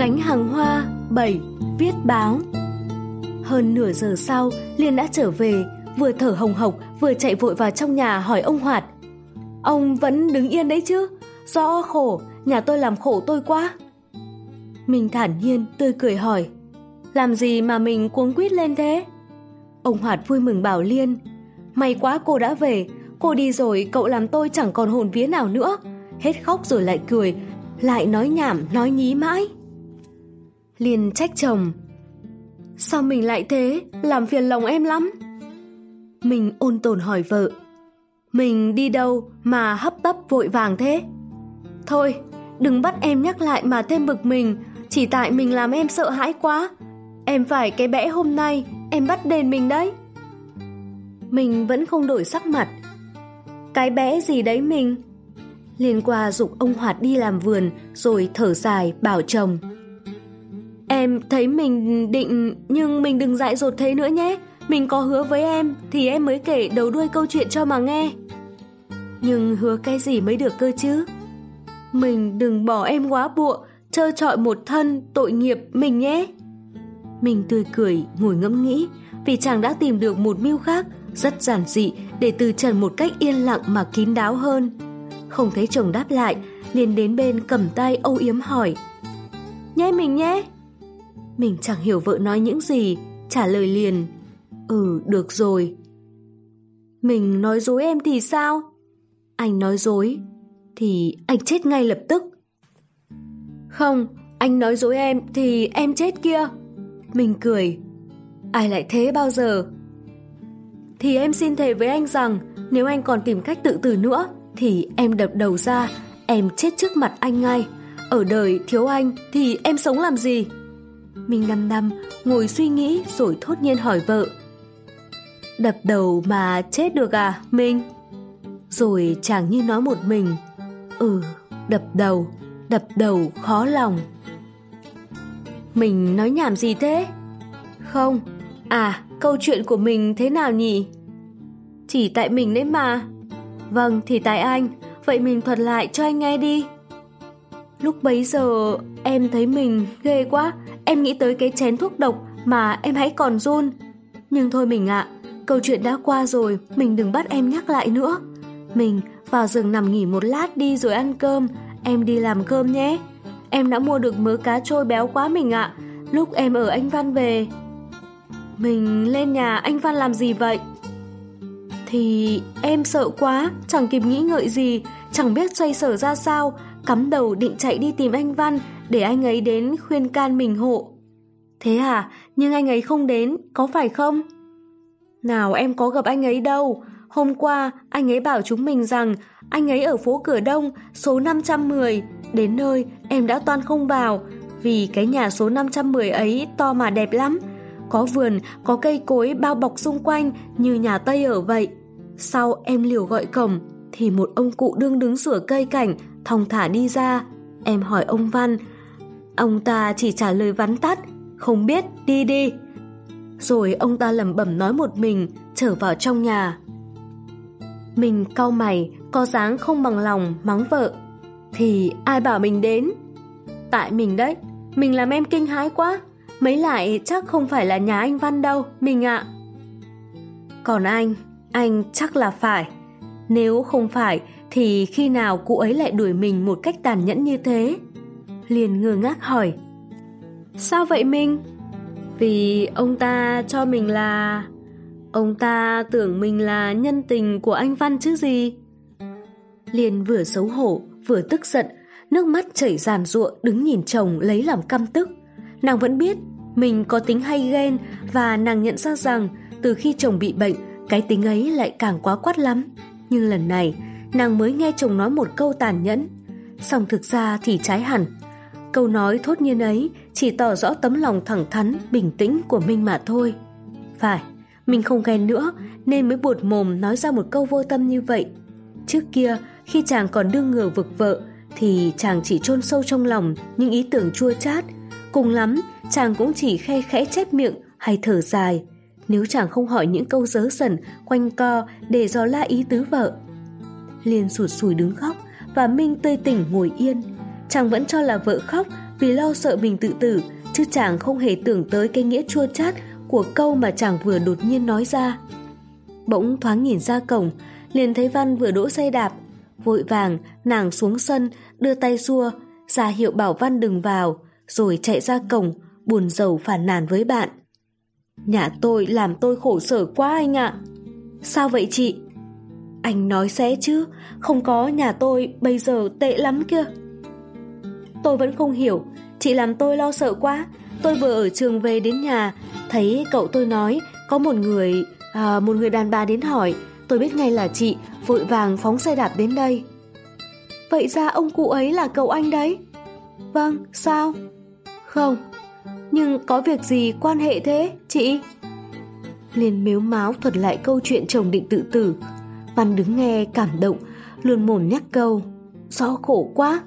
Gánh hàng hoa 7. Viết báo Hơn nửa giờ sau, Liên đã trở về, vừa thở hồng hộc, vừa chạy vội vào trong nhà hỏi ông Hoạt. Ông vẫn đứng yên đấy chứ? Do khổ, nhà tôi làm khổ tôi quá. Mình thản nhiên, tươi cười hỏi. Làm gì mà mình cuống quýt lên thế? Ông Hoạt vui mừng bảo Liên. May quá cô đã về, cô đi rồi cậu làm tôi chẳng còn hồn vía nào nữa. Hết khóc rồi lại cười, lại nói nhảm, nói nhí mãi liền trách chồng. Sao mình lại thế, làm phiền lòng em lắm. Mình ôn tồn hỏi vợ. Mình đi đâu mà hấp tấp vội vàng thế? Thôi, đừng bắt em nhắc lại mà thêm bực mình, chỉ tại mình làm em sợ hãi quá. Em phải cái bẽ hôm nay, em bắt đền mình đấy. Mình vẫn không đổi sắc mặt. Cái bẽ gì đấy mình? Liên qua dục ông Hoạt đi làm vườn rồi thở dài bảo chồng. Em thấy mình định nhưng mình đừng dại dột thế nữa nhé. Mình có hứa với em thì em mới kể đầu đuôi câu chuyện cho mà nghe. Nhưng hứa cái gì mới được cơ chứ? Mình đừng bỏ em quá bụa, trơ trọi một thân tội nghiệp mình nhé. Mình tươi cười, ngồi ngẫm nghĩ, vì chàng đã tìm được một mưu khác, rất giản dị để từ trần một cách yên lặng mà kín đáo hơn. Không thấy chồng đáp lại, liền đến bên cầm tay âu yếm hỏi. Nhé mình nhé. Mình chẳng hiểu vợ nói những gì, trả lời liền. Ừ, được rồi. Mình nói dối em thì sao? Anh nói dối, thì anh chết ngay lập tức. Không, anh nói dối em thì em chết kia. Mình cười. Ai lại thế bao giờ? Thì em xin thề với anh rằng nếu anh còn tìm cách tự tử nữa thì em đập đầu ra, em chết trước mặt anh ngay. Ở đời thiếu anh thì em sống làm gì? Mình năm năm ngồi suy nghĩ rồi thốt nhiên hỏi vợ. Đập đầu mà chết được à, Minh? Rồi chàng như nói một mình. Ừ, đập đầu, đập đầu khó lòng. Mình nói nhảm gì thế? Không, à, câu chuyện của mình thế nào nhỉ? Chỉ tại mình đấy mà. Vâng, thì tại anh, vậy mình thuật lại cho anh nghe đi. Lúc bấy giờ em thấy mình ghê quá, em nghĩ tới cái chén thuốc độc mà em hãy còn run. Nhưng thôi mình ạ, câu chuyện đã qua rồi, mình đừng bắt em nhắc lại nữa. Mình vào giường nằm nghỉ một lát đi rồi ăn cơm, em đi làm cơm nhé. Em đã mua được mớ cá trôi béo quá mình ạ, lúc em ở anh Văn về. Mình lên nhà anh Văn làm gì vậy? Thì em sợ quá, chẳng kịp nghĩ ngợi gì, chẳng biết xoay sở ra sao, cắm đầu định chạy đi tìm anh Văn để anh ấy đến khuyên can mình hộ. Thế à, nhưng anh ấy không đến, có phải không? Nào em có gặp anh ấy đâu, hôm qua anh ấy bảo chúng mình rằng anh ấy ở phố Cửa Đông, số 510, đến nơi em đã toan không vào, vì cái nhà số 510 ấy to mà đẹp lắm, có vườn, có cây cối bao bọc xung quanh như nhà Tây ở vậy. Sau em liều gọi cổng, thì một ông cụ đương đứng sửa cây cảnh, thong thả đi ra. Em hỏi ông Văn, ông ta chỉ trả lời vắn tắt, không biết, đi đi. Rồi ông ta lẩm bẩm nói một mình, trở vào trong nhà. Mình cau mày, có dáng không bằng lòng, mắng vợ. Thì ai bảo mình đến? Tại mình đấy, mình làm em kinh hãi quá. Mấy lại chắc không phải là nhà anh Văn đâu, mình ạ. Còn anh, anh chắc là phải. Nếu không phải, thì khi nào cụ ấy lại đuổi mình một cách tàn nhẫn như thế? Liền ngơ ngác hỏi. Sao vậy Minh? Vì ông ta cho mình là... Ông ta tưởng mình là nhân tình của anh Văn chứ gì? Liền vừa xấu hổ, vừa tức giận, nước mắt chảy ràn ruộng đứng nhìn chồng lấy làm căm tức. Nàng vẫn biết mình có tính hay ghen và nàng nhận ra rằng từ khi chồng bị bệnh, cái tính ấy lại càng quá quát lắm. Nhưng lần này, nàng mới nghe chồng nói một câu tàn nhẫn. Xong thực ra thì trái hẳn. Câu nói thốt nhiên ấy chỉ tỏ rõ tấm lòng thẳng thắn, bình tĩnh của Minh mà thôi. Phải, mình không ghen nữa nên mới buột mồm nói ra một câu vô tâm như vậy. Trước kia, khi chàng còn đương ngờ vực vợ, thì chàng chỉ chôn sâu trong lòng những ý tưởng chua chát. Cùng lắm, chàng cũng chỉ khe khẽ chép miệng hay thở dài, nếu chàng không hỏi những câu dớ dẩn, quanh co để dò la ý tứ vợ. Liên sụt sùi đứng khóc và Minh tươi tỉnh ngồi yên. Chàng vẫn cho là vợ khóc vì lo sợ mình tự tử, chứ chàng không hề tưởng tới cái nghĩa chua chát của câu mà chàng vừa đột nhiên nói ra. Bỗng thoáng nhìn ra cổng, liền thấy Văn vừa đỗ xe đạp. Vội vàng, nàng xuống sân, đưa tay xua, ra hiệu bảo Văn đừng vào, rồi chạy ra cổng, buồn rầu phản nàn với bạn. Nhà tôi làm tôi khổ sở quá anh ạ. Sao vậy chị? Anh nói sẽ chứ, không có nhà tôi bây giờ tệ lắm kia. Tôi vẫn không hiểu, chị làm tôi lo sợ quá. Tôi vừa ở trường về đến nhà, thấy cậu tôi nói có một người, à, một người đàn bà đến hỏi, tôi biết ngay là chị, vội vàng phóng xe đạp đến đây. Vậy ra ông cụ ấy là cậu anh đấy? Vâng, sao? Không, nhưng có việc gì quan hệ thế, chị? Liền mếu máu thuật lại câu chuyện chồng định tự tử. Văn đứng nghe cảm động, luôn mồm nhắc câu. do khổ quá.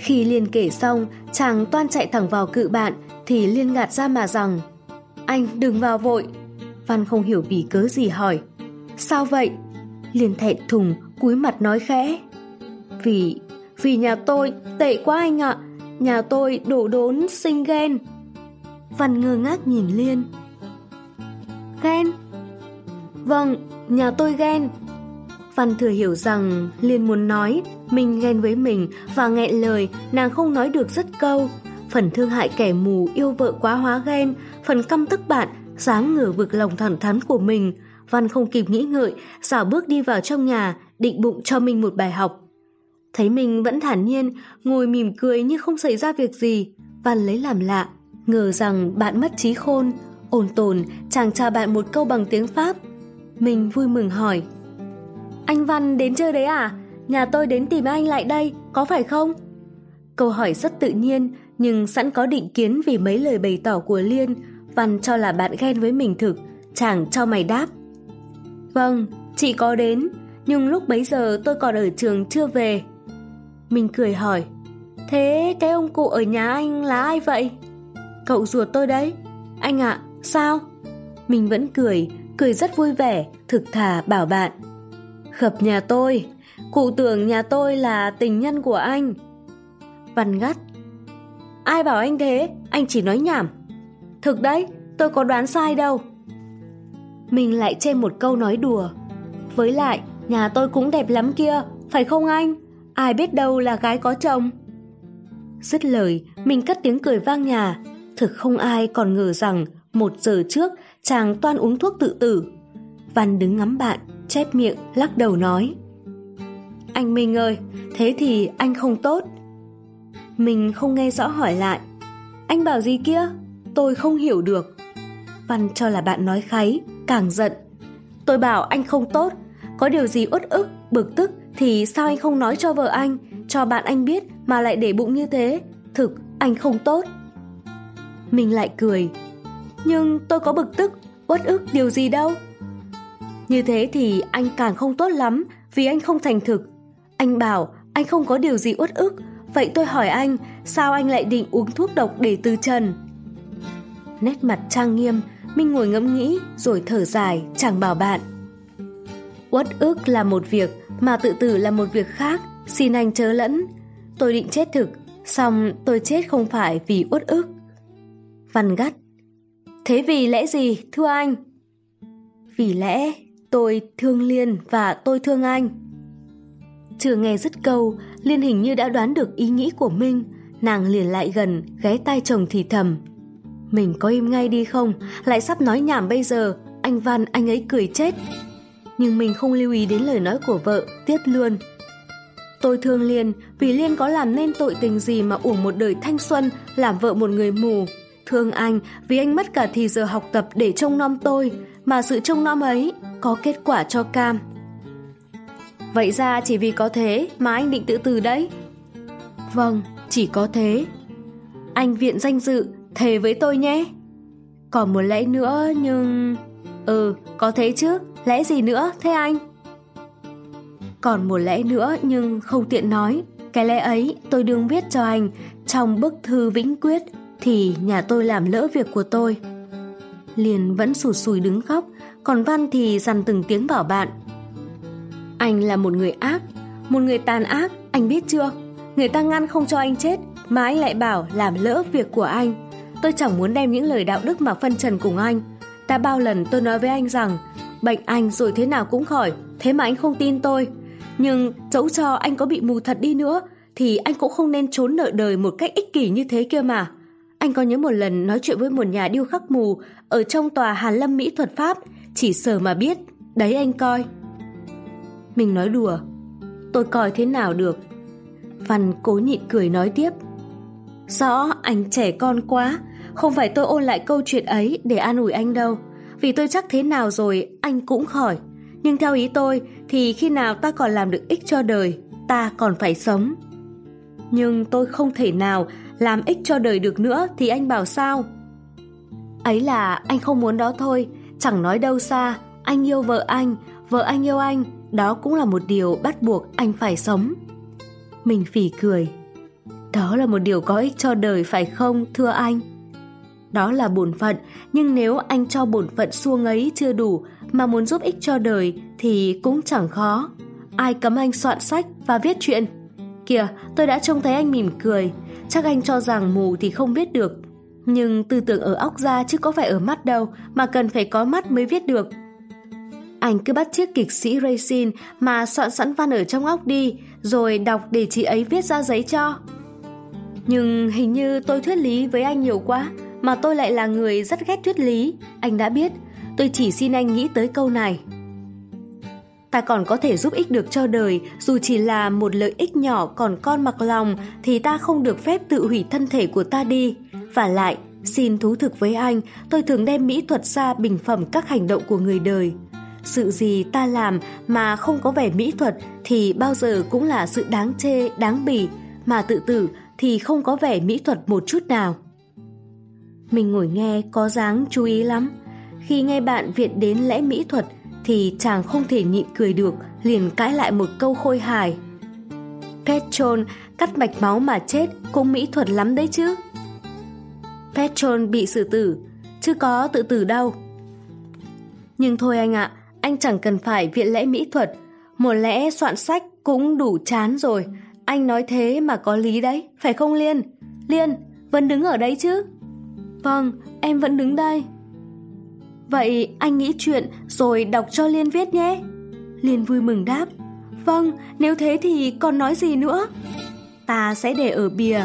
Khi Liên kể xong, chàng toan chạy thẳng vào cự bạn, thì Liên ngạt ra mà rằng Anh đừng vào vội. Văn không hiểu vì cớ gì hỏi. Sao vậy? Liên thẹn thùng, cúi mặt nói khẽ. Vì, vì nhà tôi tệ quá anh ạ. Nhà tôi đổ đốn sinh ghen. Văn ngơ ngác nhìn Liên. Ghen? Vâng, nhà tôi ghen. Văn thừa hiểu rằng Liên muốn nói mình ghen với mình và nghẹn lời nàng không nói được rất câu. Phần thương hại kẻ mù yêu vợ quá hóa ghen, phần căm tức bạn, dáng ngửa vực lòng thẳng thắn của mình. Văn không kịp nghĩ ngợi, xảo bước đi vào trong nhà, định bụng cho mình một bài học. Thấy mình vẫn thản nhiên, ngồi mỉm cười như không xảy ra việc gì. Văn lấy làm lạ, ngờ rằng bạn mất trí khôn. Ổn tồn, chàng chào bạn một câu bằng tiếng Pháp. Mình vui mừng hỏi. Anh Văn đến chơi đấy à? Nhà tôi đến tìm anh lại đây, có phải không? Câu hỏi rất tự nhiên, nhưng sẵn có định kiến vì mấy lời bày tỏ của Liên, Văn cho là bạn ghen với mình thực, chàng cho mày đáp. Vâng, chị có đến, nhưng lúc bấy giờ tôi còn ở trường chưa về. Mình cười hỏi, thế cái ông cụ ở nhà anh là ai vậy? Cậu ruột tôi đấy. Anh ạ, sao? Mình vẫn cười, cười rất vui vẻ, thực thà bảo bạn. Khập nhà tôi, cụ tưởng nhà tôi là tình nhân của anh. Văn gắt. Ai bảo anh thế, anh chỉ nói nhảm. Thực đấy, tôi có đoán sai đâu. Mình lại chêm một câu nói đùa. Với lại, nhà tôi cũng đẹp lắm kia, phải không anh? Ai biết đâu là gái có chồng. Dứt lời, mình cất tiếng cười vang nhà. Thực không ai còn ngờ rằng một giờ trước chàng toan uống thuốc tự tử. Văn đứng ngắm bạn, chép miệng, lắc đầu nói. Anh Minh ơi, thế thì anh không tốt. Mình không nghe rõ hỏi lại. Anh bảo gì kia? Tôi không hiểu được. Văn cho là bạn nói kháy, càng giận. Tôi bảo anh không tốt, có điều gì uất ức, bực tức thì sao anh không nói cho vợ anh, cho bạn anh biết mà lại để bụng như thế? Thực, anh không tốt. Mình lại cười. Nhưng tôi có bực tức, uất ức điều gì đâu. Như thế thì anh càng không tốt lắm vì anh không thành thực. Anh bảo anh không có điều gì uất ức, vậy tôi hỏi anh sao anh lại định uống thuốc độc để từ trần? Nét mặt trang nghiêm, Minh ngồi ngẫm nghĩ rồi thở dài chẳng bảo bạn. Uất ức là một việc mà tự tử là một việc khác, xin anh chớ lẫn. Tôi định chết thực, xong tôi chết không phải vì uất ức. Văn gắt. Thế vì lẽ gì, thưa anh? Vì lẽ tôi thương Liên và tôi thương anh. Chưa nghe dứt câu, Liên hình như đã đoán được ý nghĩ của Minh, nàng liền lại gần, ghé tai chồng thì thầm. Mình có im ngay đi không, lại sắp nói nhảm bây giờ, anh Văn anh ấy cười chết. Nhưng mình không lưu ý đến lời nói của vợ, tiếp luôn. Tôi thương Liên vì Liên có làm nên tội tình gì mà uổng một đời thanh xuân làm vợ một người mù. Thương anh vì anh mất cả thì giờ học tập để trông nom tôi, mà sự trông nom ấy có kết quả cho cam. Vậy ra chỉ vì có thế mà anh định tự tử đấy? Vâng, chỉ có thế. Anh viện danh dự, thề với tôi nhé. Còn một lẽ nữa nhưng... Ừ, có thế chứ, lẽ gì nữa thế anh? Còn một lẽ nữa nhưng không tiện nói. Cái lẽ ấy tôi đương viết cho anh trong bức thư vĩnh quyết thì nhà tôi làm lỡ việc của tôi. Liền vẫn sụt sùi đứng khóc, còn Văn thì dằn từng tiếng bảo bạn. Anh là một người ác, một người tàn ác, anh biết chưa? Người ta ngăn không cho anh chết, mà anh lại bảo làm lỡ việc của anh. Tôi chẳng muốn đem những lời đạo đức mà phân trần cùng anh. Đã bao lần tôi nói với anh rằng bệnh anh rồi thế nào cũng khỏi, thế mà anh không tin tôi. Nhưng dẫu cho anh có bị mù thật đi nữa thì anh cũng không nên trốn nợ đời một cách ích kỷ như thế kia mà. Anh có nhớ một lần nói chuyện với một nhà điêu khắc mù ở trong tòa Hàn Lâm Mỹ thuật Pháp, chỉ sờ mà biết, đấy anh coi. Mình nói đùa, tôi coi thế nào được. Văn cố nhịn cười nói tiếp. Rõ, anh trẻ con quá, không phải tôi ôn lại câu chuyện ấy để an ủi anh đâu, vì tôi chắc thế nào rồi anh cũng khỏi. Nhưng theo ý tôi thì khi nào ta còn làm được ích cho đời, ta còn phải sống. Nhưng tôi không thể nào làm ích cho đời được nữa thì anh bảo sao? Ấy là anh không muốn đó thôi, chẳng nói đâu xa, anh yêu vợ anh, vợ anh yêu anh, đó cũng là một điều bắt buộc anh phải sống. Mình phỉ cười. Đó là một điều có ích cho đời phải không, thưa anh? Đó là bổn phận, nhưng nếu anh cho bổn phận xuông ấy chưa đủ mà muốn giúp ích cho đời thì cũng chẳng khó. Ai cấm anh soạn sách và viết chuyện? Kìa, tôi đã trông thấy anh mỉm cười, chắc anh cho rằng mù thì không biết được. Nhưng tư tưởng ở óc ra chứ có phải ở mắt đâu mà cần phải có mắt mới viết được. Anh cứ bắt chiếc kịch sĩ Racine mà soạn sẵn văn ở trong óc đi, rồi đọc để chị ấy viết ra giấy cho. Nhưng hình như tôi thuyết lý với anh nhiều quá, mà tôi lại là người rất ghét thuyết lý. Anh đã biết, tôi chỉ xin anh nghĩ tới câu này. Ta còn có thể giúp ích được cho đời, dù chỉ là một lợi ích nhỏ còn con mặc lòng, thì ta không được phép tự hủy thân thể của ta đi. Và lại, xin thú thực với anh, tôi thường đem mỹ thuật ra bình phẩm các hành động của người đời. Sự gì ta làm mà không có vẻ mỹ thuật thì bao giờ cũng là sự đáng chê, đáng bỉ, mà tự tử thì không có vẻ mỹ thuật một chút nào. Mình ngồi nghe có dáng chú ý lắm. Khi nghe bạn viện đến lẽ mỹ thuật thì chàng không thể nhịn cười được, liền cãi lại một câu khôi hài. Petron cắt mạch máu mà chết cũng mỹ thuật lắm đấy chứ. Petron bị xử tử, chứ có tự tử đâu. Nhưng thôi anh ạ, anh chẳng cần phải viện lẽ mỹ thuật, một lẽ soạn sách cũng đủ chán rồi. Anh nói thế mà có lý đấy, phải không Liên? Liên, vẫn đứng ở đấy chứ? Vâng, em vẫn đứng đây. Vậy anh nghĩ chuyện rồi đọc cho Liên viết nhé. Liên vui mừng đáp. Vâng, nếu thế thì còn nói gì nữa? Ta sẽ để ở bìa.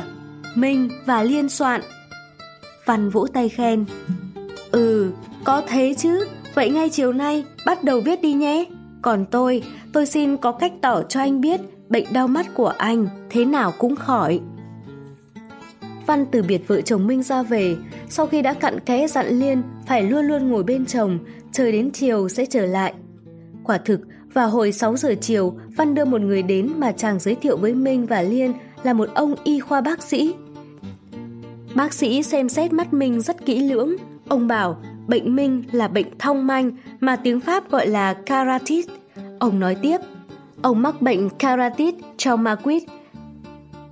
Minh và Liên soạn. Văn vỗ tay khen. Ừ, có thế chứ. Vậy ngay chiều nay bắt đầu viết đi nhé. Còn tôi, tôi xin có cách tỏ cho anh biết bệnh đau mắt của anh thế nào cũng khỏi. Văn từ biệt vợ chồng Minh ra về, sau khi đã cặn kẽ dặn Liên phải luôn luôn ngồi bên chồng, chờ đến chiều sẽ trở lại. Quả thực, vào hồi 6 giờ chiều, Văn đưa một người đến mà chàng giới thiệu với Minh và Liên là một ông y khoa bác sĩ. Bác sĩ xem xét mắt Minh rất kỹ lưỡng. Ông bảo bệnh Minh là bệnh thông manh mà tiếng Pháp gọi là caratit. Ông nói tiếp, ông mắc bệnh caratit trong ma traumaquid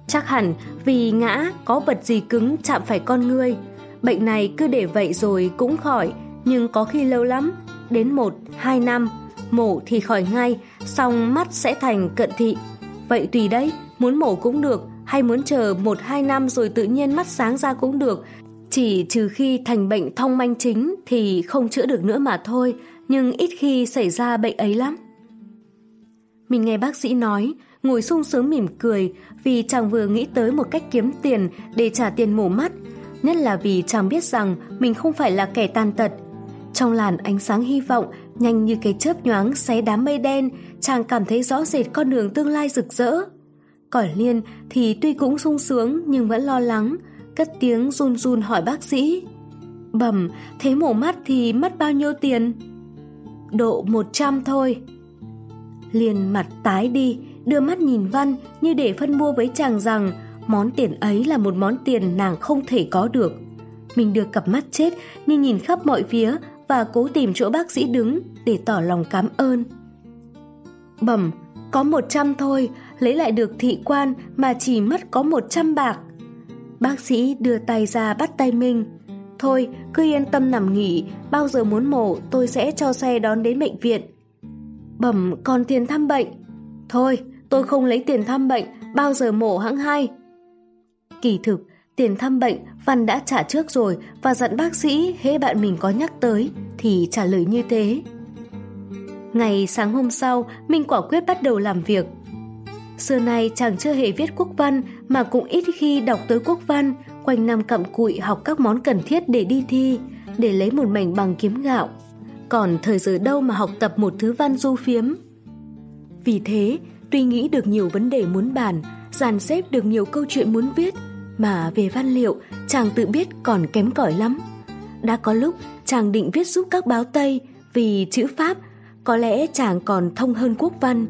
Chắc hẳn vì ngã có vật gì cứng chạm phải con người. Bệnh này cứ để vậy rồi cũng khỏi, nhưng có khi lâu lắm, đến 1-2 năm, mổ thì khỏi ngay, xong mắt sẽ thành cận thị. Vậy tùy đấy, muốn mổ cũng được, hay muốn chờ 1-2 năm rồi tự nhiên mắt sáng ra cũng được, chỉ trừ khi thành bệnh thông manh chính thì không chữa được nữa mà thôi, nhưng ít khi xảy ra bệnh ấy lắm. Mình nghe bác sĩ nói, ngồi sung sướng mỉm cười vì chàng vừa nghĩ tới một cách kiếm tiền để trả tiền mổ mắt, nhất là vì chàng biết rằng mình không phải là kẻ tàn tật. Trong làn ánh sáng hy vọng, nhanh như cái chớp nhoáng xé đám mây đen, chàng cảm thấy rõ rệt con đường tương lai rực rỡ. Cỏi liên thì tuy cũng sung sướng nhưng vẫn lo lắng, cất tiếng run run hỏi bác sĩ. Bẩm, thế mổ mắt thì mất bao nhiêu tiền? Độ 100 thôi. Liền mặt tái đi, đưa mắt nhìn Văn như để phân mua với chàng rằng món tiền ấy là một món tiền nàng không thể có được. Mình được cặp mắt chết nhưng nhìn khắp mọi phía và cố tìm chỗ bác sĩ đứng để tỏ lòng cảm ơn. Bẩm, có một trăm thôi, lấy lại được thị quan mà chỉ mất có một trăm bạc. Bác sĩ đưa tay ra bắt tay Minh. Thôi, cứ yên tâm nằm nghỉ, bao giờ muốn mổ tôi sẽ cho xe đón đến bệnh viện. Bẩm, còn tiền thăm bệnh. Thôi, tôi không lấy tiền thăm bệnh, bao giờ mổ hãng hai. Kỳ thực, tiền thăm bệnh Văn đã trả trước rồi và dặn bác sĩ hễ bạn mình có nhắc tới thì trả lời như thế. Ngày sáng hôm sau, Minh quả quyết bắt đầu làm việc. Xưa nay chàng chưa hề viết quốc văn mà cũng ít khi đọc tới quốc văn, quanh năm cặm cụi học các món cần thiết để đi thi, để lấy một mảnh bằng kiếm gạo. Còn thời giờ đâu mà học tập một thứ văn du phiếm. Vì thế, tuy nghĩ được nhiều vấn đề muốn bàn, dàn xếp được nhiều câu chuyện muốn viết, mà về văn liệu chàng tự biết còn kém cỏi lắm. Đã có lúc chàng định viết giúp các báo Tây vì chữ Pháp có lẽ chàng còn thông hơn quốc văn.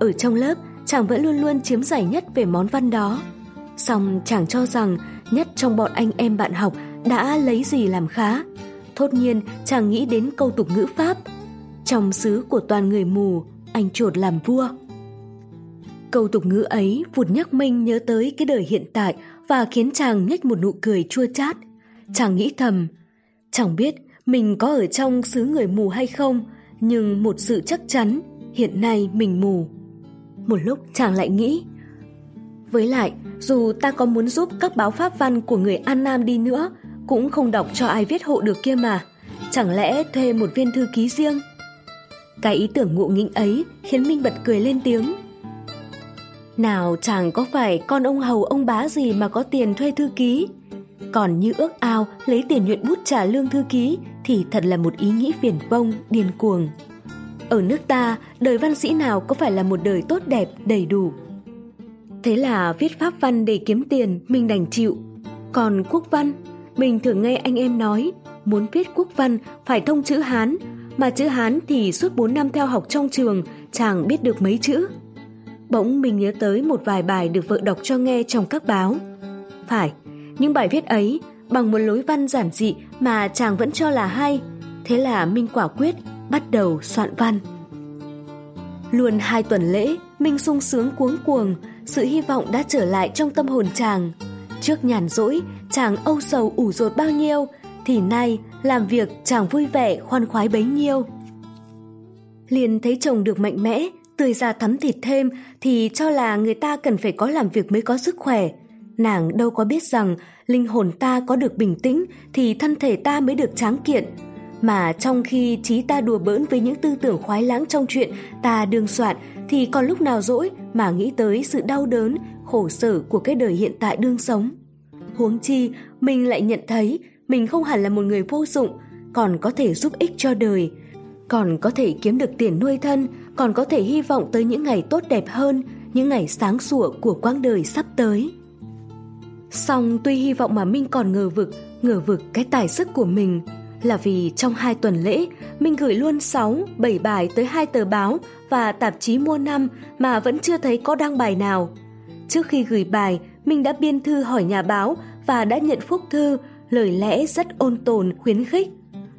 Ở trong lớp, chàng vẫn luôn luôn chiếm giải nhất về món văn đó. Xong chàng cho rằng nhất trong bọn anh em bạn học đã lấy gì làm khá. Thốt nhiên chàng nghĩ đến câu tục ngữ Pháp. Trong xứ của toàn người mù, anh chuột làm vua. Câu tục ngữ ấy vụt nhắc Minh nhớ tới cái đời hiện tại và khiến chàng nhếch một nụ cười chua chát. Chàng nghĩ thầm, chẳng biết mình có ở trong xứ người mù hay không, nhưng một sự chắc chắn, hiện nay mình mù. Một lúc chàng lại nghĩ, với lại, dù ta có muốn giúp các báo pháp văn của người An Nam đi nữa, cũng không đọc cho ai viết hộ được kia mà. Chẳng lẽ thuê một viên thư ký riêng? Cái ý tưởng ngụ nghĩnh ấy khiến Minh bật cười lên tiếng. Nào chẳng có phải con ông hầu ông bá gì mà có tiền thuê thư ký. Còn như ước ao lấy tiền nhuận bút trả lương thư ký thì thật là một ý nghĩ phiền vông, điên cuồng. Ở nước ta, đời văn sĩ nào có phải là một đời tốt đẹp, đầy đủ. Thế là viết pháp văn để kiếm tiền, mình đành chịu. Còn quốc văn, mình thường nghe anh em nói, muốn viết quốc văn phải thông chữ Hán, mà chữ Hán thì suốt 4 năm theo học trong trường, chàng biết được mấy chữ. Bỗng mình nhớ tới một vài bài được vợ đọc cho nghe trong các báo. Phải, những bài viết ấy bằng một lối văn giản dị mà chàng vẫn cho là hay. Thế là Minh quả quyết bắt đầu soạn văn. Luôn hai tuần lễ, Minh sung sướng cuống cuồng, sự hy vọng đã trở lại trong tâm hồn chàng. Trước nhàn rỗi, chàng âu sầu ủ rột bao nhiêu, thì nay làm việc chàng vui vẻ khoan khoái bấy nhiêu. Liền thấy chồng được mạnh mẽ, tươi ra thắm thịt thêm thì cho là người ta cần phải có làm việc mới có sức khỏe. Nàng đâu có biết rằng linh hồn ta có được bình tĩnh thì thân thể ta mới được tráng kiện. Mà trong khi trí ta đùa bỡn với những tư tưởng khoái lãng trong chuyện ta đương soạn thì còn lúc nào dỗi mà nghĩ tới sự đau đớn, khổ sở của cái đời hiện tại đương sống. Huống chi, mình lại nhận thấy mình không hẳn là một người vô dụng, còn có thể giúp ích cho đời, còn có thể kiếm được tiền nuôi thân, còn có thể hy vọng tới những ngày tốt đẹp hơn, những ngày sáng sủa của quãng đời sắp tới. Song tuy hy vọng mà Minh còn ngờ vực, ngờ vực cái tài sức của mình, là vì trong hai tuần lễ, mình gửi luôn 6, 7 bài tới hai tờ báo và tạp chí mua năm mà vẫn chưa thấy có đăng bài nào. Trước khi gửi bài, mình đã biên thư hỏi nhà báo và đã nhận phúc thư, lời lẽ rất ôn tồn, khuyến khích.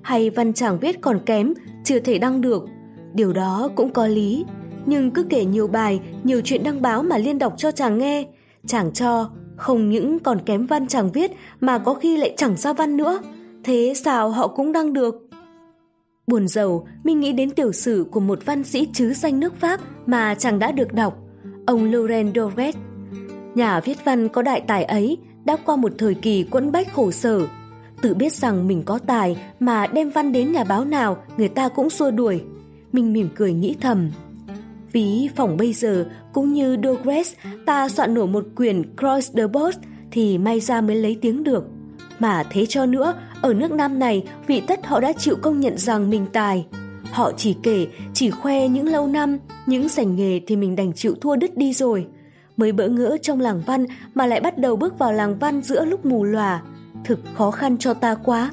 Hay văn chàng viết còn kém, chưa thể đăng được. Điều đó cũng có lý, nhưng cứ kể nhiều bài, nhiều chuyện đăng báo mà liên đọc cho chàng nghe, chàng cho, không những còn kém văn chàng viết mà có khi lại chẳng ra văn nữa. Thế sao họ cũng đăng được? Buồn giàu, mình nghĩ đến tiểu sử của một văn sĩ chứ danh nước Pháp mà chàng đã được đọc, ông Laurent Doré. Nhà viết văn có đại tài ấy đã qua một thời kỳ quẫn bách khổ sở, tự biết rằng mình có tài mà đem văn đến nhà báo nào người ta cũng xua đuổi. Mình mỉm cười nghĩ thầm. Ví phòng bây giờ cũng như Dogres ta soạn nổi một quyển Cross the Boat thì may ra mới lấy tiếng được. Mà thế cho nữa, ở nước Nam này vị tất họ đã chịu công nhận rằng mình tài. Họ chỉ kể, chỉ khoe những lâu năm, những sành nghề thì mình đành chịu thua đứt đi rồi. Mới bỡ ngỡ trong làng văn mà lại bắt đầu bước vào làng văn giữa lúc mù lòa. Thực khó khăn cho ta quá.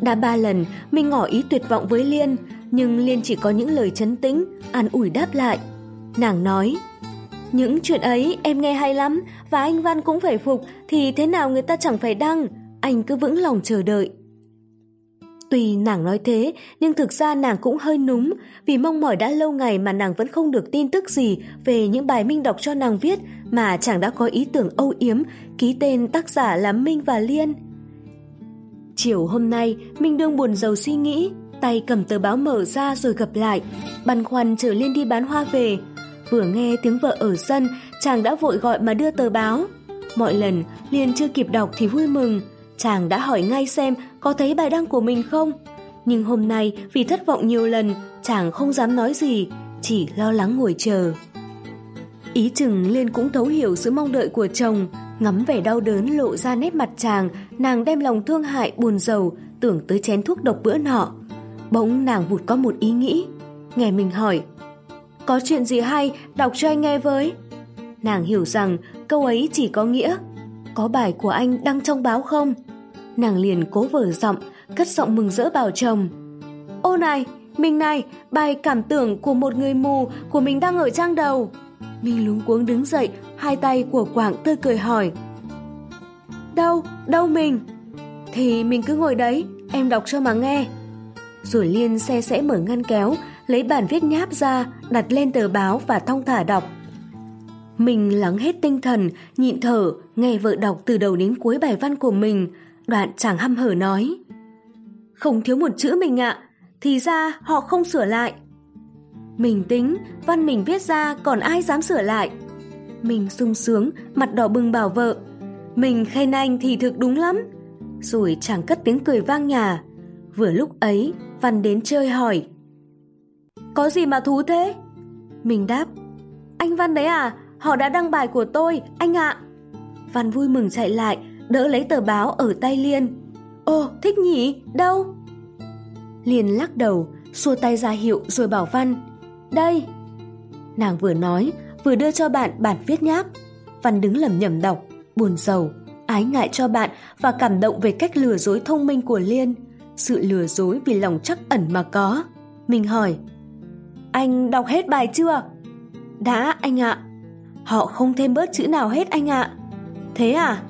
Đã ba lần, mình ngỏ ý tuyệt vọng với Liên, nhưng Liên chỉ có những lời chấn tĩnh, an ủi đáp lại. Nàng nói, những chuyện ấy em nghe hay lắm và anh Văn cũng phải phục thì thế nào người ta chẳng phải đăng, anh cứ vững lòng chờ đợi. Tuy nàng nói thế, nhưng thực ra nàng cũng hơi núng, vì mong mỏi đã lâu ngày mà nàng vẫn không được tin tức gì về những bài Minh đọc cho nàng viết mà chàng đã có ý tưởng âu yếm, ký tên tác giả là Minh và Liên. Chiều hôm nay, Minh đương buồn giàu suy nghĩ, tay cầm tờ báo mở ra rồi gặp lại, băn khoăn trở lên đi bán hoa về. Vừa nghe tiếng vợ ở sân, chàng đã vội gọi mà đưa tờ báo. Mọi lần Liên chưa kịp đọc thì vui mừng, chàng đã hỏi ngay xem có thấy bài đăng của mình không. Nhưng hôm nay vì thất vọng nhiều lần, chàng không dám nói gì, chỉ lo lắng ngồi chờ. Ý chừng Liên cũng thấu hiểu sự mong đợi của chồng, ngắm vẻ đau đớn lộ ra nét mặt chàng, nàng đem lòng thương hại buồn rầu, tưởng tới chén thuốc độc bữa nọ. Bỗng nàng vụt có một ý nghĩ, nghe mình hỏi, có chuyện gì hay, đọc cho anh nghe với. Nàng hiểu rằng câu ấy chỉ có nghĩa, có bài của anh đăng trong báo không? Nàng liền cố vở giọng, cất giọng mừng rỡ bảo chồng. Ô này, mình này, bài cảm tưởng của một người mù của mình đang ở trang đầu. Mình lúng cuống đứng dậy, hai tay của Quảng tươi cười hỏi. Đâu, đâu mình? Thì mình cứ ngồi đấy, em đọc cho mà nghe. Rồi Liên xe sẽ mở ngăn kéo, lấy bản viết nháp ra, đặt lên tờ báo và thong thả đọc. Mình lắng hết tinh thần, nhịn thở, nghe vợ đọc từ đầu đến cuối bài văn của mình. Đoạn chàng hăm hở nói. Không thiếu một chữ mình ạ, thì ra họ không sửa lại. Mình tính, văn mình viết ra còn ai dám sửa lại. Mình sung sướng, mặt đỏ bừng bảo vợ. Mình khen anh thì thực đúng lắm. Rồi chàng cất tiếng cười vang nhà. Vừa lúc ấy, Văn đến chơi hỏi. Có gì mà thú thế? Mình đáp. Anh Văn đấy à, họ đã đăng bài của tôi, anh ạ. Văn vui mừng chạy lại, đỡ lấy tờ báo ở tay Liên. Ồ, thích nhỉ, đâu? Liên lắc đầu, xua tay ra hiệu rồi bảo Văn. Đây! Nàng vừa nói, vừa đưa cho bạn bản viết nháp. Văn đứng lầm nhầm đọc, buồn sầu, ái ngại cho bạn và cảm động về cách lừa dối thông minh của Liên. Sự lừa dối vì lòng chắc ẩn mà có. Mình hỏi, anh đọc hết bài chưa? Đã anh ạ. Họ không thêm bớt chữ nào hết anh ạ. Thế à?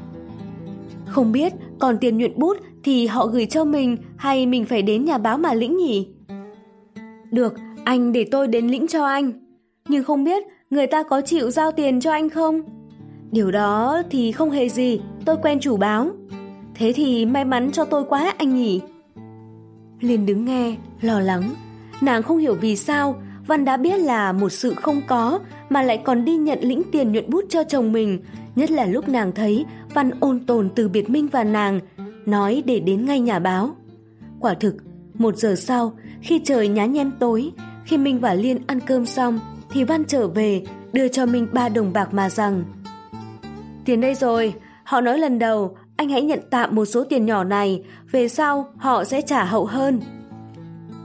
Không biết còn tiền nhuận bút thì họ gửi cho mình hay mình phải đến nhà báo mà lĩnh nhỉ? Được, anh để tôi đến lĩnh cho anh. Nhưng không biết người ta có chịu giao tiền cho anh không? Điều đó thì không hề gì, tôi quen chủ báo. Thế thì may mắn cho tôi quá anh nhỉ? Liên đứng nghe, lo lắng. Nàng không hiểu vì sao Văn đã biết là một sự không có mà lại còn đi nhận lĩnh tiền nhuận bút cho chồng mình, nhất là lúc nàng thấy Văn ôn tồn từ biệt minh và nàng, nói để đến ngay nhà báo. Quả thực, một giờ sau, khi trời nhá nhem tối, khi Minh và Liên ăn cơm xong, thì Văn trở về, đưa cho Minh ba đồng bạc mà rằng Tiền đây rồi, họ nói lần đầu, anh hãy nhận tạm một số tiền nhỏ này, về sau họ sẽ trả hậu hơn.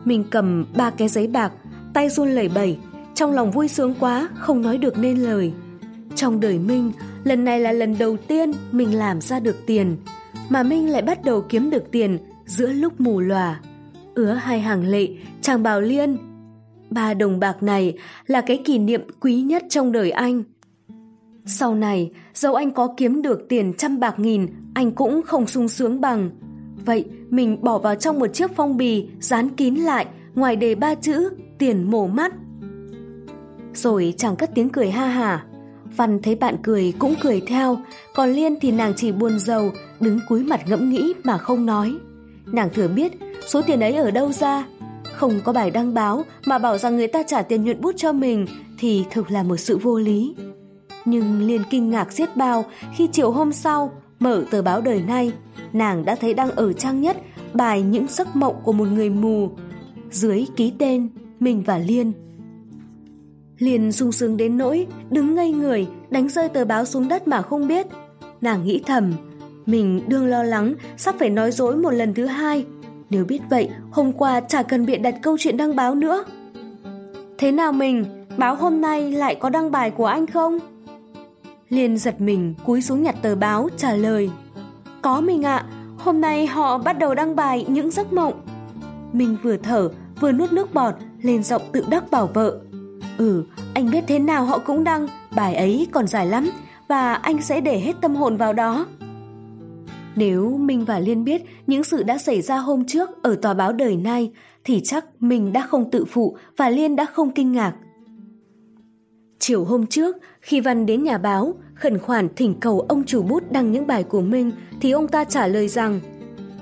Mình cầm ba cái giấy bạc, tay run lẩy bẩy, trong lòng vui sướng quá, không nói được nên lời. Trong đời Minh, lần này là lần đầu tiên mình làm ra được tiền, mà Minh lại bắt đầu kiếm được tiền giữa lúc mù lòa. Ứa hai hàng lệ, chàng bảo Liên. Ba đồng bạc này là cái kỷ niệm quý nhất trong đời anh. Sau này, dẫu anh có kiếm được tiền trăm bạc nghìn, anh cũng không sung sướng bằng. Vậy, mình bỏ vào trong một chiếc phong bì, dán kín lại, ngoài đề ba chữ, tiền mổ mắt. Rồi chàng cất tiếng cười ha hả. Văn thấy bạn cười cũng cười theo, còn Liên thì nàng chỉ buồn rầu, đứng cúi mặt ngẫm nghĩ mà không nói. Nàng thừa biết số tiền ấy ở đâu ra. Không có bài đăng báo mà bảo rằng người ta trả tiền nhuận bút cho mình thì thực là một sự vô lý. Nhưng Liên kinh ngạc xiết bao khi chiều hôm sau mở tờ báo đời nay, nàng đã thấy đăng ở trang nhất bài những giấc mộng của một người mù. Dưới ký tên mình và Liên. Liên sung sướng đến nỗi đứng ngây người đánh rơi tờ báo xuống đất mà không biết. Nàng nghĩ thầm, mình đương lo lắng sắp phải nói dối một lần thứ hai. Nếu biết vậy, hôm qua chả cần biện đặt câu chuyện đăng báo nữa. Thế nào mình, báo hôm nay lại có đăng bài của anh không? Liên giật mình cúi xuống nhặt tờ báo trả lời. Có mình ạ, hôm nay họ bắt đầu đăng bài những giấc mộng. Mình vừa thở, vừa nuốt nước bọt, lên giọng tự đắc bảo vợ. Ừ, anh biết thế nào họ cũng đăng, bài ấy còn dài lắm và anh sẽ để hết tâm hồn vào đó. Nếu Minh và Liên biết những sự đã xảy ra hôm trước ở tòa báo đời nay thì chắc mình đã không tự phụ và Liên đã không kinh ngạc. Chiều hôm trước, khi Văn đến nhà báo, khẩn khoản thỉnh cầu ông chủ bút đăng những bài của mình thì ông ta trả lời rằng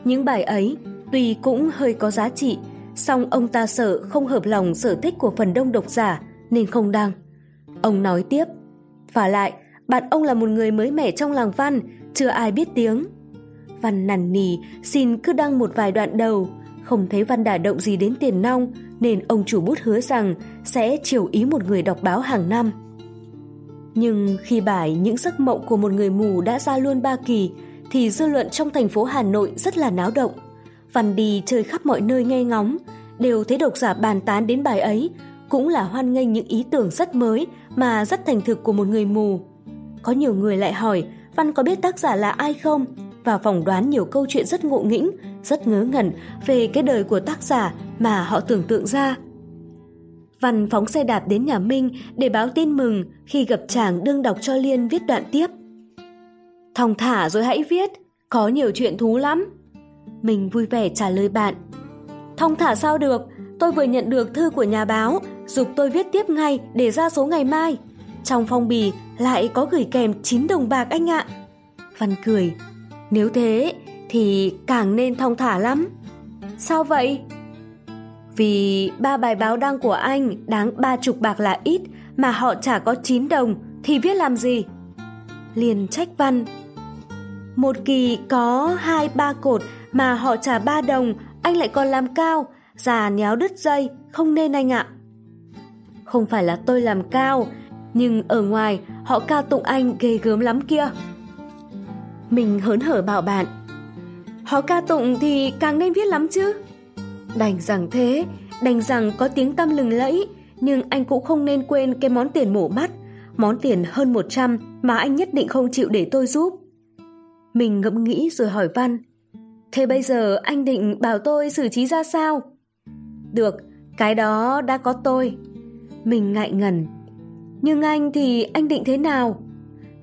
những bài ấy tuy cũng hơi có giá trị, song ông ta sợ không hợp lòng sở thích của phần đông độc giả nên không đăng. Ông nói tiếp, và lại, bạn ông là một người mới mẻ trong làng văn, chưa ai biết tiếng. Văn nằn nỉ, xin cứ đăng một vài đoạn đầu, không thấy Văn đả động gì đến tiền nong, nên ông chủ bút hứa rằng sẽ chiều ý một người đọc báo hàng năm. Nhưng khi bài Những giấc mộng của một người mù đã ra luôn ba kỳ, thì dư luận trong thành phố Hà Nội rất là náo động. Văn đi chơi khắp mọi nơi nghe ngóng, đều thấy độc giả bàn tán đến bài ấy, cũng là hoan nghênh những ý tưởng rất mới mà rất thành thực của một người mù. Có nhiều người lại hỏi Văn có biết tác giả là ai không? Và phỏng đoán nhiều câu chuyện rất ngộ nghĩnh, rất ngớ ngẩn về cái đời của tác giả mà họ tưởng tượng ra. Văn phóng xe đạp đến nhà Minh để báo tin mừng khi gặp chàng đương đọc cho Liên viết đoạn tiếp. Thong thả rồi hãy viết, có nhiều chuyện thú lắm. Mình vui vẻ trả lời bạn. Thong thả sao được, tôi vừa nhận được thư của nhà báo, dục tôi viết tiếp ngay để ra số ngày mai. Trong phong bì lại có gửi kèm 9 đồng bạc anh ạ. Văn cười, nếu thế thì càng nên thong thả lắm. Sao vậy? Vì ba bài báo đăng của anh đáng ba chục bạc là ít mà họ trả có 9 đồng thì viết làm gì? Liền trách Văn. Một kỳ có hai ba cột mà họ trả ba đồng anh lại còn làm cao, già nhéo đứt dây, không nên anh ạ. Không phải là tôi làm cao, nhưng ở ngoài họ ca tụng anh ghê gớm lắm kia. Mình hớn hở bảo bạn, họ ca tụng thì càng nên viết lắm chứ. Đành rằng thế, đành rằng có tiếng tăm lừng lẫy, nhưng anh cũng không nên quên cái món tiền mổ mắt, món tiền hơn 100 mà anh nhất định không chịu để tôi giúp. Mình ngẫm nghĩ rồi hỏi Văn, thế bây giờ anh định bảo tôi xử trí ra sao? Được, cái đó đã có tôi. Mình ngại ngần. Nhưng anh thì anh định thế nào?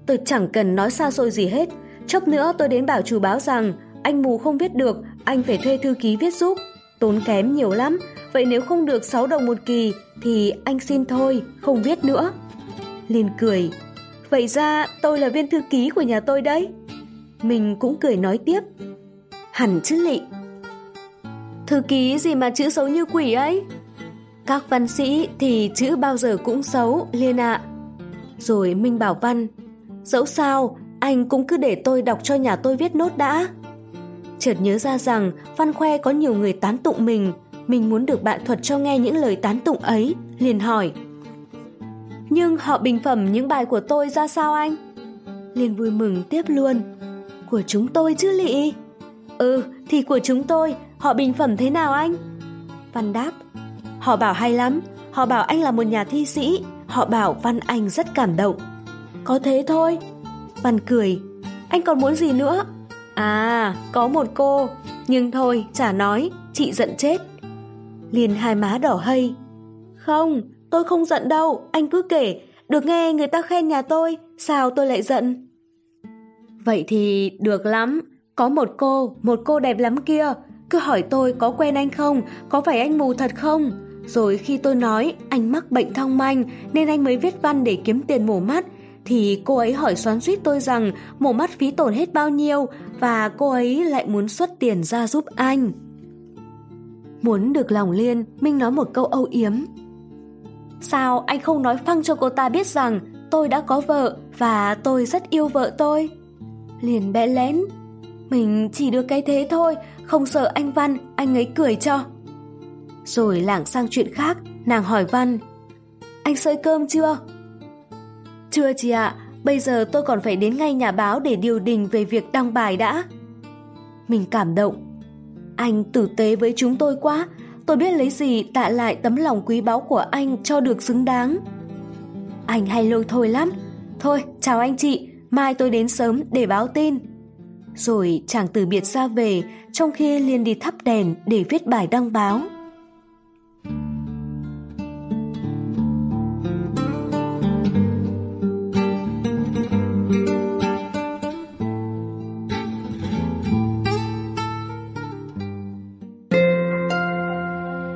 Tôi chẳng cần nói xa xôi gì hết. Chốc nữa tôi đến bảo chủ báo rằng anh mù không viết được, anh phải thuê thư ký viết giúp tốn kém nhiều lắm, vậy nếu không được 6 đồng một kỳ thì anh xin thôi, không viết nữa. Liên cười, vậy ra tôi là viên thư ký của nhà tôi đấy. Mình cũng cười nói tiếp, hẳn chứ lị. Thư ký gì mà chữ xấu như quỷ ấy? Các văn sĩ thì chữ bao giờ cũng xấu, Liên ạ. Rồi Minh bảo Văn, dẫu sao, anh cũng cứ để tôi đọc cho nhà tôi viết nốt đã chợt nhớ ra rằng Văn Khoe có nhiều người tán tụng mình, mình muốn được bạn thuật cho nghe những lời tán tụng ấy, liền hỏi. Nhưng họ bình phẩm những bài của tôi ra sao anh? Liên vui mừng tiếp luôn. Của chúng tôi chứ lị? Ừ, thì của chúng tôi, họ bình phẩm thế nào anh? Văn đáp, họ bảo hay lắm, họ bảo anh là một nhà thi sĩ, họ bảo Văn Anh rất cảm động. Có thế thôi. Văn cười, anh còn muốn gì nữa? À, có một cô, nhưng thôi, chả nói, chị giận chết. Liền hai má đỏ hây. Không, tôi không giận đâu, anh cứ kể, được nghe người ta khen nhà tôi, sao tôi lại giận? Vậy thì được lắm, có một cô, một cô đẹp lắm kia, cứ hỏi tôi có quen anh không, có phải anh mù thật không? Rồi khi tôi nói anh mắc bệnh thông manh nên anh mới viết văn để kiếm tiền mổ mắt, thì cô ấy hỏi xoắn suýt tôi rằng mổ mắt phí tổn hết bao nhiêu và cô ấy lại muốn xuất tiền ra giúp anh. Muốn được lòng Liên, Minh nói một câu âu yếm. Sao anh không nói phăng cho cô ta biết rằng tôi đã có vợ và tôi rất yêu vợ tôi? Liền bẽ lén. Mình chỉ được cái thế thôi, không sợ anh Văn, anh ấy cười cho. Rồi lảng sang chuyện khác, nàng hỏi Văn. Anh sơi cơm chưa? Chưa chị ạ, bây giờ tôi còn phải đến ngay nhà báo để điều đình về việc đăng bài đã. Mình cảm động. Anh tử tế với chúng tôi quá, tôi biết lấy gì tạ lại tấm lòng quý báu của anh cho được xứng đáng. Anh hay lôi thôi lắm. Thôi, chào anh chị, mai tôi đến sớm để báo tin. Rồi chàng từ biệt ra về, trong khi liên đi thắp đèn để viết bài đăng báo.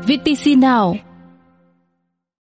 VTC Now